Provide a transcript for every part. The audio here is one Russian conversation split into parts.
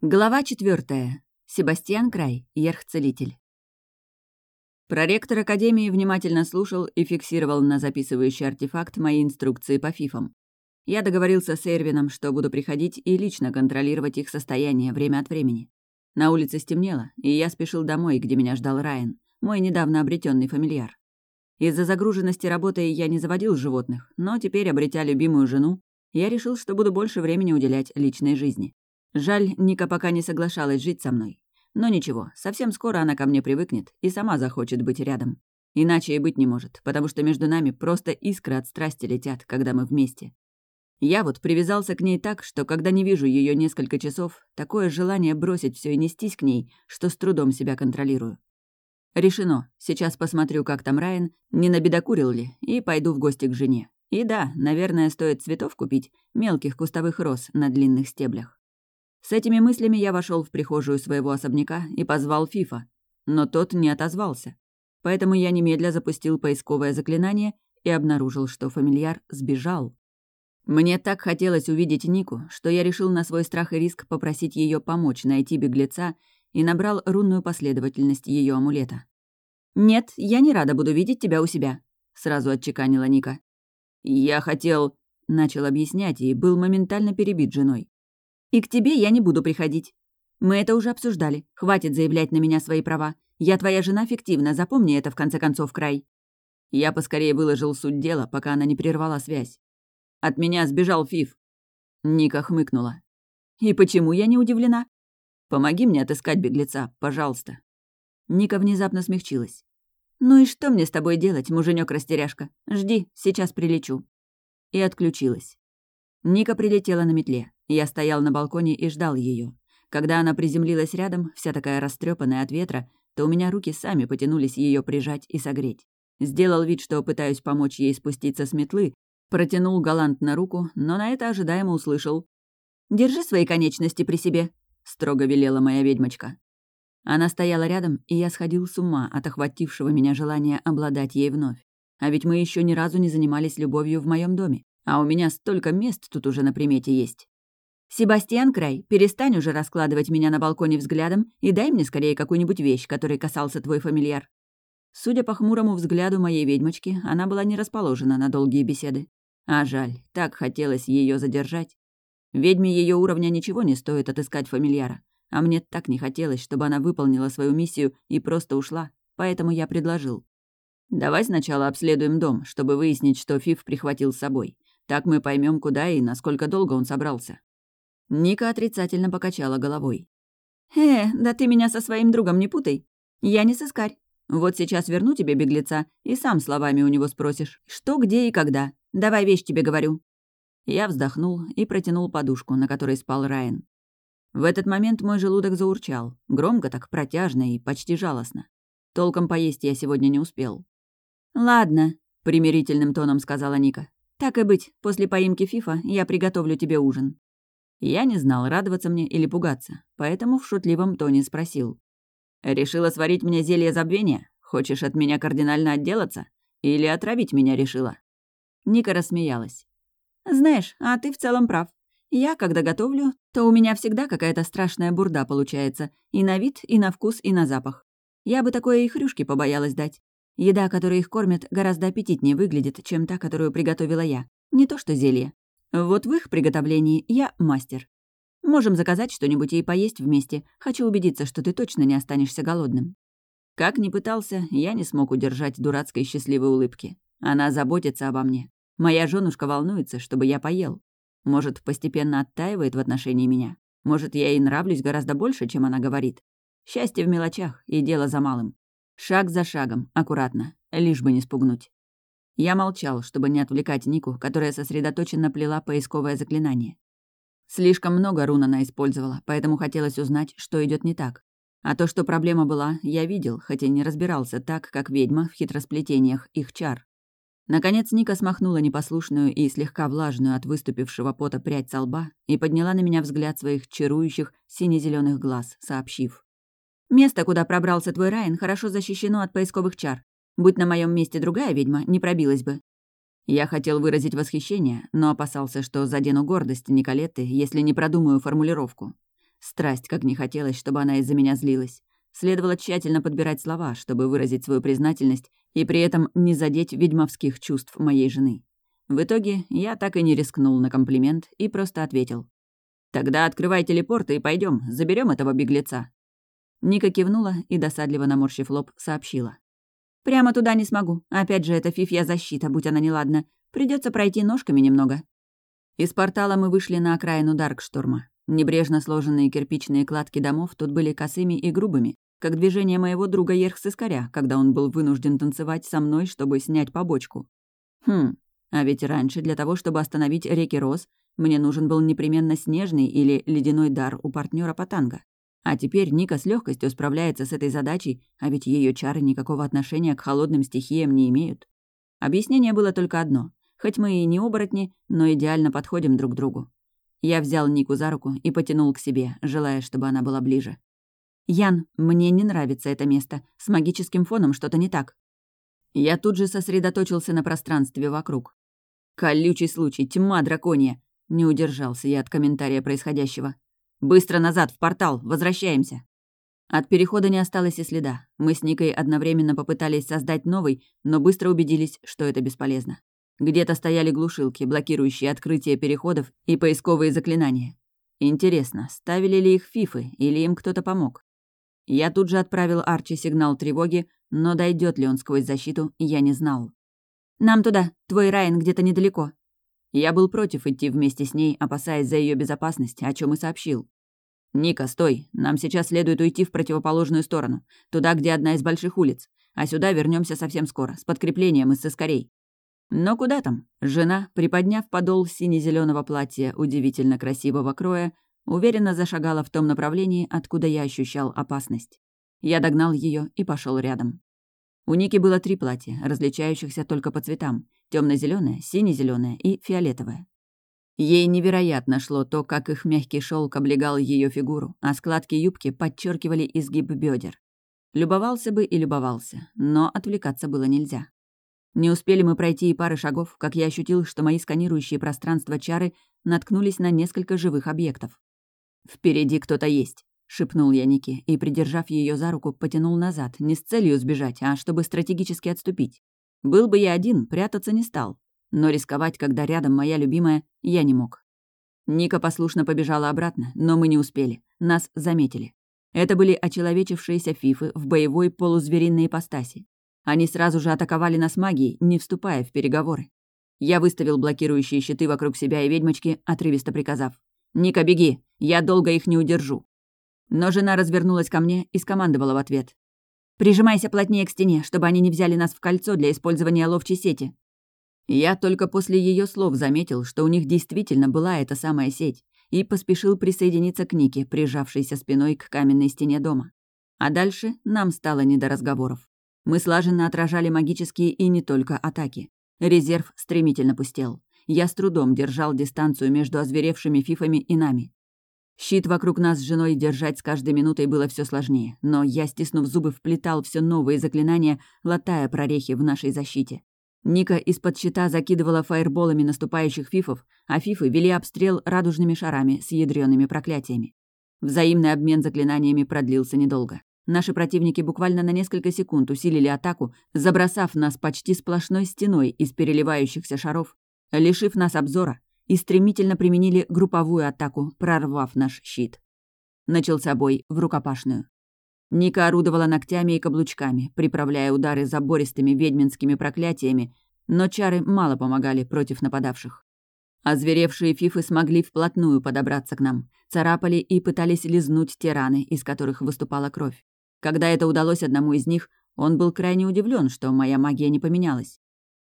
Глава четвертая. Себастьян Край, Ерх-целитель. Проректор Академии внимательно слушал и фиксировал на записывающий артефакт мои инструкции по фифам. Я договорился с Эрвином, что буду приходить и лично контролировать их состояние время от времени. На улице стемнело, и я спешил домой, где меня ждал Райан, мой недавно обретенный фамильяр. Из-за загруженности работы я не заводил животных, но теперь, обретя любимую жену, я решил, что буду больше времени уделять личной жизни. Жаль, Ника пока не соглашалась жить со мной. Но ничего, совсем скоро она ко мне привыкнет и сама захочет быть рядом. Иначе и быть не может, потому что между нами просто искры от страсти летят, когда мы вместе. Я вот привязался к ней так, что когда не вижу ее несколько часов, такое желание бросить все и нестись к ней, что с трудом себя контролирую. Решено. Сейчас посмотрю, как там Райан, не набедокурил ли, и пойду в гости к жене. И да, наверное, стоит цветов купить, мелких кустовых роз на длинных стеблях. С этими мыслями я вошел в прихожую своего особняка и позвал Фифа, но тот не отозвался. Поэтому я немедля запустил поисковое заклинание и обнаружил, что фамильяр сбежал. Мне так хотелось увидеть Нику, что я решил на свой страх и риск попросить ее помочь найти беглеца и набрал рунную последовательность ее амулета. «Нет, я не рада буду видеть тебя у себя», — сразу отчеканила Ника. «Я хотел...» — начал объяснять и был моментально перебит женой. И к тебе я не буду приходить. Мы это уже обсуждали. Хватит заявлять на меня свои права. Я твоя жена фиктивна, запомни это в конце концов, край. Я поскорее выложил суть дела, пока она не прервала связь. От меня сбежал Фиф. Ника хмыкнула. И почему я не удивлена? Помоги мне отыскать беглеца, пожалуйста. Ника внезапно смягчилась. «Ну и что мне с тобой делать, муженек растеряшка Жди, сейчас прилечу». И отключилась. Ника прилетела на метле. Я стоял на балконе и ждал ее. Когда она приземлилась рядом, вся такая растрепанная от ветра, то у меня руки сами потянулись ее прижать и согреть. Сделал вид, что пытаюсь помочь ей спуститься с метлы, протянул галантно руку, но на это ожидаемо услышал. «Держи свои конечности при себе», — строго велела моя ведьмочка. Она стояла рядом, и я сходил с ума от охватившего меня желания обладать ей вновь. А ведь мы еще ни разу не занимались любовью в моем доме, а у меня столько мест тут уже на примете есть. «Себастьян Край, перестань уже раскладывать меня на балконе взглядом и дай мне скорее какую-нибудь вещь, которой касался твой фамильяр». Судя по хмурому взгляду моей ведьмочки, она была не расположена на долгие беседы. А жаль, так хотелось ее задержать. Ведьме ее уровня ничего не стоит отыскать фамильяра. А мне так не хотелось, чтобы она выполнила свою миссию и просто ушла, поэтому я предложил. «Давай сначала обследуем дом, чтобы выяснить, что Фиф прихватил с собой. Так мы поймем, куда и насколько долго он собрался». Ника отрицательно покачала головой. «Э, да ты меня со своим другом не путай. Я не сыскарь. Вот сейчас верну тебе беглеца, и сам словами у него спросишь, что, где и когда. Давай вещь тебе говорю». Я вздохнул и протянул подушку, на которой спал Райан. В этот момент мой желудок заурчал, громко так, протяжно и почти жалостно. Толком поесть я сегодня не успел. «Ладно», — примирительным тоном сказала Ника. «Так и быть, после поимки Фифа я приготовлю тебе ужин». Я не знал, радоваться мне или пугаться, поэтому в шутливом тоне спросил. «Решила сварить мне зелье забвения? Хочешь от меня кардинально отделаться? Или отравить меня решила?» Ника рассмеялась. «Знаешь, а ты в целом прав. Я, когда готовлю, то у меня всегда какая-то страшная бурда получается. И на вид, и на вкус, и на запах. Я бы такое и хрюшки побоялась дать. Еда, которой их кормят, гораздо аппетитнее выглядит, чем та, которую приготовила я. Не то что зелье. Вот в их приготовлении я мастер. Можем заказать что-нибудь и поесть вместе. Хочу убедиться, что ты точно не останешься голодным». Как ни пытался, я не смог удержать дурацкой счастливой улыбки. Она заботится обо мне. Моя женушка волнуется, чтобы я поел. Может, постепенно оттаивает в отношении меня. Может, я ей нравлюсь гораздо больше, чем она говорит. Счастье в мелочах, и дело за малым. Шаг за шагом, аккуратно, лишь бы не спугнуть. Я молчал, чтобы не отвлекать Нику, которая сосредоточенно плела поисковое заклинание. Слишком много рун она использовала, поэтому хотелось узнать, что идет не так. А то, что проблема была, я видел, хотя не разбирался так, как ведьма в хитросплетениях их чар. Наконец Ника смахнула непослушную и слегка влажную от выступившего пота прядь со лба и подняла на меня взгляд своих чарующих сине зеленых глаз, сообщив. «Место, куда пробрался твой Райан, хорошо защищено от поисковых чар. Будь на моем месте другая ведьма, не пробилась бы. Я хотел выразить восхищение, но опасался, что задену гордость Николетты, если не продумаю формулировку. Страсть, как не хотелось, чтобы она из-за меня злилась. Следовало тщательно подбирать слова, чтобы выразить свою признательность и при этом не задеть ведьмовских чувств моей жены. В итоге я так и не рискнул на комплимент и просто ответил. «Тогда открывай телепорт и пойдем, заберем этого беглеца». Ника кивнула и, досадливо наморщив лоб, сообщила. «Прямо туда не смогу. Опять же, это фифья защита, будь она неладна. Придется пройти ножками немного». Из портала мы вышли на окраину Даркшторма. Небрежно сложенные кирпичные кладки домов тут были косыми и грубыми, как движение моего друга Ерх-Сыскаря, когда он был вынужден танцевать со мной, чтобы снять побочку. Хм, а ведь раньше для того, чтобы остановить реки Рос, мне нужен был непременно снежный или ледяной дар у партнера по танго. А теперь Ника с легкостью справляется с этой задачей, а ведь ее чары никакого отношения к холодным стихиям не имеют. Объяснение было только одно. Хоть мы и не оборотни, но идеально подходим друг к другу. Я взял Нику за руку и потянул к себе, желая, чтобы она была ближе. «Ян, мне не нравится это место. С магическим фоном что-то не так». Я тут же сосредоточился на пространстве вокруг. «Колючий случай, тьма драконья!» Не удержался я от комментария происходящего. «Быстро назад, в портал, возвращаемся!» От перехода не осталось и следа. Мы с Никой одновременно попытались создать новый, но быстро убедились, что это бесполезно. Где-то стояли глушилки, блокирующие открытие переходов и поисковые заклинания. Интересно, ставили ли их фифы или им кто-то помог? Я тут же отправил Арчи сигнал тревоги, но дойдет ли он сквозь защиту, я не знал. «Нам туда, твой Райан где-то недалеко». Я был против идти вместе с ней, опасаясь за ее безопасность, о чем и сообщил. «Ника, стой, нам сейчас следует уйти в противоположную сторону, туда, где одна из больших улиц, а сюда вернемся совсем скоро, с подкреплением из соскорей». Но куда там? Жена, приподняв подол сине зеленого платья удивительно красивого кроя, уверенно зашагала в том направлении, откуда я ощущал опасность. Я догнал ее и пошел рядом. У Ники было три платья, различающихся только по цветам — темно зеленое сине зеленое и фиолетовое. Ей невероятно шло то, как их мягкий шелк облегал ее фигуру, а складки юбки подчеркивали изгиб бедер. Любовался бы и любовался, но отвлекаться было нельзя. Не успели мы пройти и пары шагов, как я ощутил, что мои сканирующие пространство чары наткнулись на несколько живых объектов. «Впереди кто-то есть», — шепнул я Нике и, придержав ее за руку, потянул назад, не с целью сбежать, а чтобы стратегически отступить. Был бы я один, прятаться не стал. Но рисковать, когда рядом моя любимая, я не мог. Ника послушно побежала обратно, но мы не успели. Нас заметили. Это были очеловечившиеся фифы в боевой полузвериной ипостаси. Они сразу же атаковали нас магией, не вступая в переговоры. Я выставил блокирующие щиты вокруг себя и ведьмочки, отрывисто приказав. «Ника, беги! Я долго их не удержу!» Но жена развернулась ко мне и скомандовала в ответ. «Прижимайся плотнее к стене, чтобы они не взяли нас в кольцо для использования ловчей сети». Я только после ее слов заметил, что у них действительно была эта самая сеть, и поспешил присоединиться к Нике, прижавшейся спиной к каменной стене дома. А дальше нам стало не до разговоров. Мы слаженно отражали магические и не только атаки. Резерв стремительно пустел. Я с трудом держал дистанцию между озверевшими фифами и нами. Щит вокруг нас с женой держать с каждой минутой было все сложнее, но я, стиснув зубы, вплетал все новые заклинания, латая прорехи в нашей защите. Ника из-под щита закидывала фаерболами наступающих фифов, а фифы вели обстрел радужными шарами с ядреными проклятиями. Взаимный обмен заклинаниями продлился недолго. Наши противники буквально на несколько секунд усилили атаку, забросав нас почти сплошной стеной из переливающихся шаров лишив нас обзора, и стремительно применили групповую атаку, прорвав наш щит. Начался бой в рукопашную. Ника орудовала ногтями и каблучками, приправляя удары забористыми ведьминскими проклятиями, но чары мало помогали против нападавших. Озверевшие фифы смогли вплотную подобраться к нам, царапали и пытались лизнуть те раны, из которых выступала кровь. Когда это удалось одному из них, он был крайне удивлен, что моя магия не поменялась.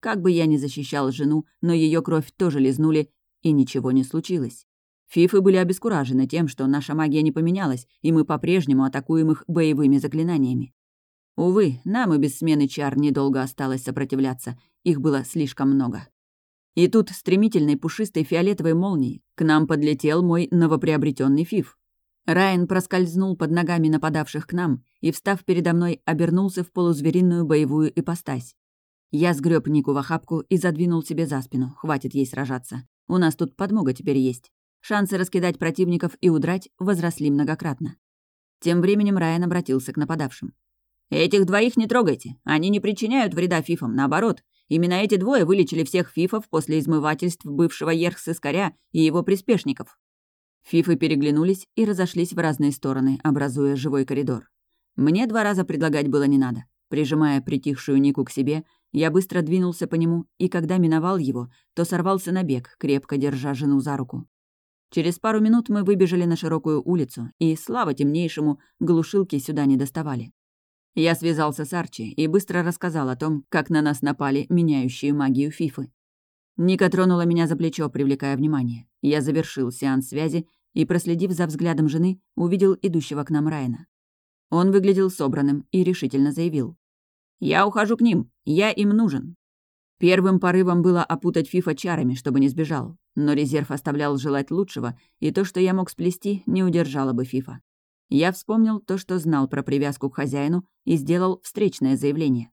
Как бы я ни защищал жену, но ее кровь тоже лизнули, и ничего не случилось. Фифы были обескуражены тем, что наша магия не поменялась, и мы по-прежнему атакуем их боевыми заклинаниями. Увы, нам и без смены чар недолго осталось сопротивляться, их было слишком много. И тут стремительной пушистой фиолетовой молнией к нам подлетел мой новоприобретенный фиф. Райан проскользнул под ногами нападавших к нам и, встав передо мной, обернулся в полузвериную боевую ипостась. Я сгреб Нику в охапку и задвинул себе за спину. Хватит ей сражаться. У нас тут подмога теперь есть. шансы раскидать противников и удрать возросли многократно. Тем временем Райан обратился к нападавшим. «Этих двоих не трогайте. Они не причиняют вреда фифам. Наоборот, именно эти двое вылечили всех фифов после измывательств бывшего Ерхс-Искаря и его приспешников». Фифы переглянулись и разошлись в разные стороны, образуя живой коридор. Мне два раза предлагать было не надо. Прижимая притихшую Нику к себе, я быстро двинулся по нему, и когда миновал его, то сорвался на бег, крепко держа жену за руку. Через пару минут мы выбежали на широкую улицу, и, слава темнейшему, глушилки сюда не доставали. Я связался с Арчи и быстро рассказал о том, как на нас напали меняющие магию Фифы. Ника тронула меня за плечо, привлекая внимание. Я завершил сеанс связи и, проследив за взглядом жены, увидел идущего к нам Райана. Он выглядел собранным и решительно заявил. «Я ухожу к ним. Я им нужен». Первым порывом было опутать Фифа чарами, чтобы не сбежал. Но резерв оставлял желать лучшего, и то, что я мог сплести, не удержало бы Фифа. Я вспомнил то, что знал про привязку к хозяину, и сделал встречное заявление.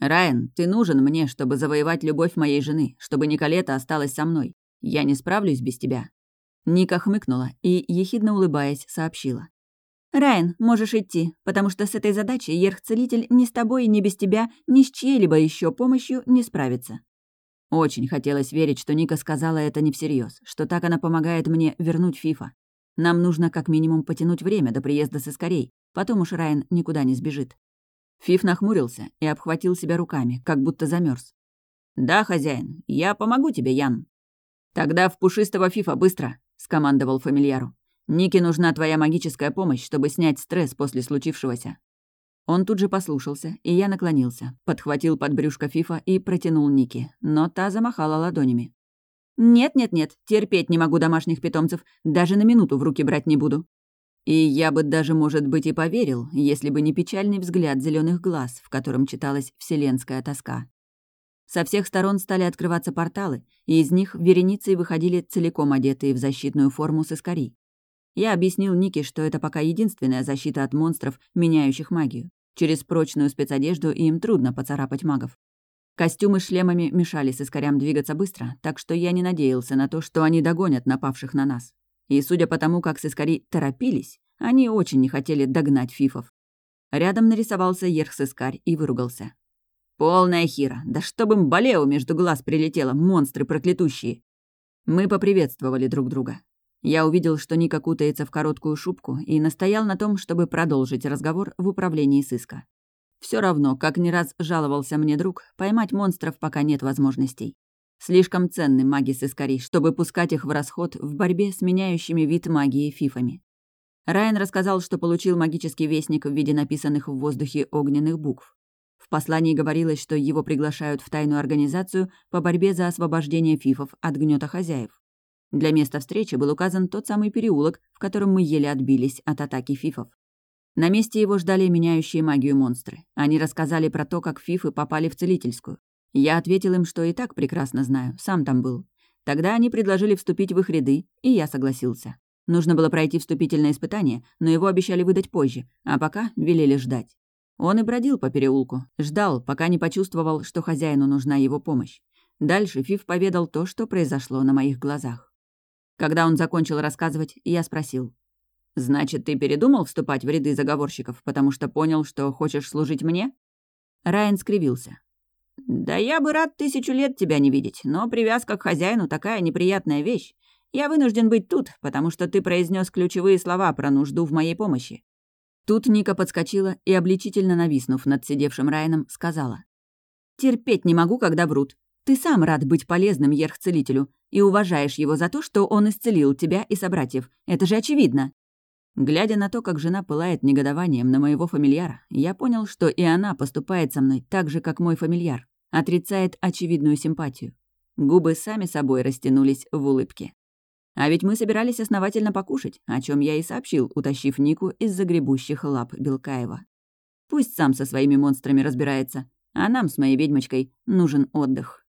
«Райан, ты нужен мне, чтобы завоевать любовь моей жены, чтобы Николета осталась со мной. Я не справлюсь без тебя». Ника хмыкнула и, ехидно улыбаясь, сообщила. «Райан, можешь идти, потому что с этой задачей Ерх-целитель ни с тобой, ни без тебя, ни с чьей-либо еще помощью не справится». Очень хотелось верить, что Ника сказала это не всерьез, что так она помогает мне вернуть Фифа. Нам нужно как минимум потянуть время до приезда с Искорей, потом уж Райан никуда не сбежит. Фиф нахмурился и обхватил себя руками, как будто замерз. «Да, хозяин, я помогу тебе, Ян». «Тогда в пушистого Фифа быстро», — скомандовал фамильяру. Нике нужна твоя магическая помощь, чтобы снять стресс после случившегося». Он тут же послушался, и я наклонился, подхватил под брюшко Фифа и протянул Нике, но та замахала ладонями. «Нет-нет-нет, терпеть не могу домашних питомцев, даже на минуту в руки брать не буду». И я бы даже, может быть, и поверил, если бы не печальный взгляд зеленых глаз, в котором читалась вселенская тоска. Со всех сторон стали открываться порталы, и из них вереницей выходили целиком одетые в защитную форму сыскари. Я объяснил Нике, что это пока единственная защита от монстров, меняющих магию. Через прочную спецодежду им трудно поцарапать магов. Костюмы с шлемами мешали с искорям двигаться быстро, так что я не надеялся на то, что они догонят напавших на нас. И судя по тому, как сыскари торопились, они очень не хотели догнать фифов. Рядом нарисовался Ерхсыскарь и выругался. «Полная хира! Да чтоб им болео между глаз прилетело, монстры проклятущие!» Мы поприветствовали друг друга. Я увидел, что Ника кутается в короткую шубку и настоял на том, чтобы продолжить разговор в управлении сыска. Все равно, как не раз жаловался мне друг, поймать монстров пока нет возможностей. Слишком ценны маги-сыскари, чтобы пускать их в расход в борьбе с меняющими вид магии фифами. Райан рассказал, что получил магический вестник в виде написанных в воздухе огненных букв. В послании говорилось, что его приглашают в тайную организацию по борьбе за освобождение фифов от гнета хозяев. Для места встречи был указан тот самый переулок, в котором мы еле отбились от атаки фифов. На месте его ждали меняющие магию монстры. Они рассказали про то, как фифы попали в целительскую. Я ответил им, что и так прекрасно знаю, сам там был. Тогда они предложили вступить в их ряды, и я согласился. Нужно было пройти вступительное испытание, но его обещали выдать позже, а пока велели ждать. Он и бродил по переулку, ждал, пока не почувствовал, что хозяину нужна его помощь. Дальше Фиф поведал то, что произошло на моих глазах. Когда он закончил рассказывать, я спросил. «Значит, ты передумал вступать в ряды заговорщиков, потому что понял, что хочешь служить мне?» Райан скривился. «Да я бы рад тысячу лет тебя не видеть, но привязка к хозяину такая неприятная вещь. Я вынужден быть тут, потому что ты произнес ключевые слова про нужду в моей помощи». Тут Ника подскочила и, обличительно нависнув над сидевшим Райаном, сказала. «Терпеть не могу, когда врут. Ты сам рад быть полезным Ерх-целителю и уважаешь его за то, что он исцелил тебя и собратьев. Это же очевидно». Глядя на то, как жена пылает негодованием на моего фамильяра, я понял, что и она поступает со мной так же, как мой фамильяр, отрицает очевидную симпатию. Губы сами собой растянулись в улыбке. А ведь мы собирались основательно покушать, о чем я и сообщил, утащив Нику из загребущих лап Белкаева. Пусть сам со своими монстрами разбирается, а нам с моей ведьмочкой нужен отдых.